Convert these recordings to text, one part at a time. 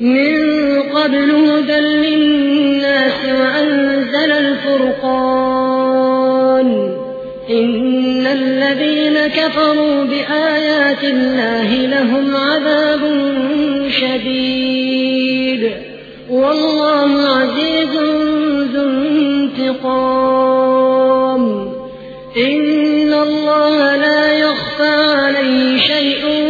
من قبل هدى للناس وأنزل الفرقان. إن الذين كفروا بآيات الله لهم عذاب شديد. والله عزيز ذو انتقام. إن الله لا يخفى عليه شيء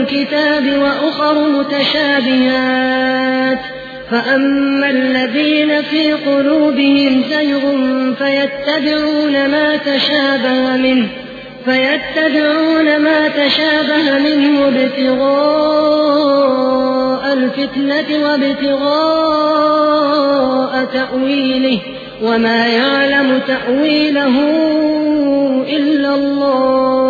الكتاب وأخر متشابهات فأما الذين في قلوبهم زيغ فيتبعون ما تشابه منه فيتبعون ما تشابه منه ابتغاء الفتنة وابتغاء تأويله وما يعلم تأويله إلا الله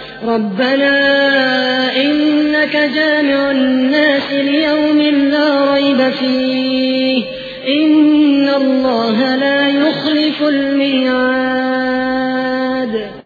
رَبَّنَا إِنَّكَ جَامِعُ النَّاسِ لِيَوْمٍ لَّا رَيْبَ فِيهِ. إِنَّ اللَّهَ لَا يُخْلِفُ الْمِيعَادَ.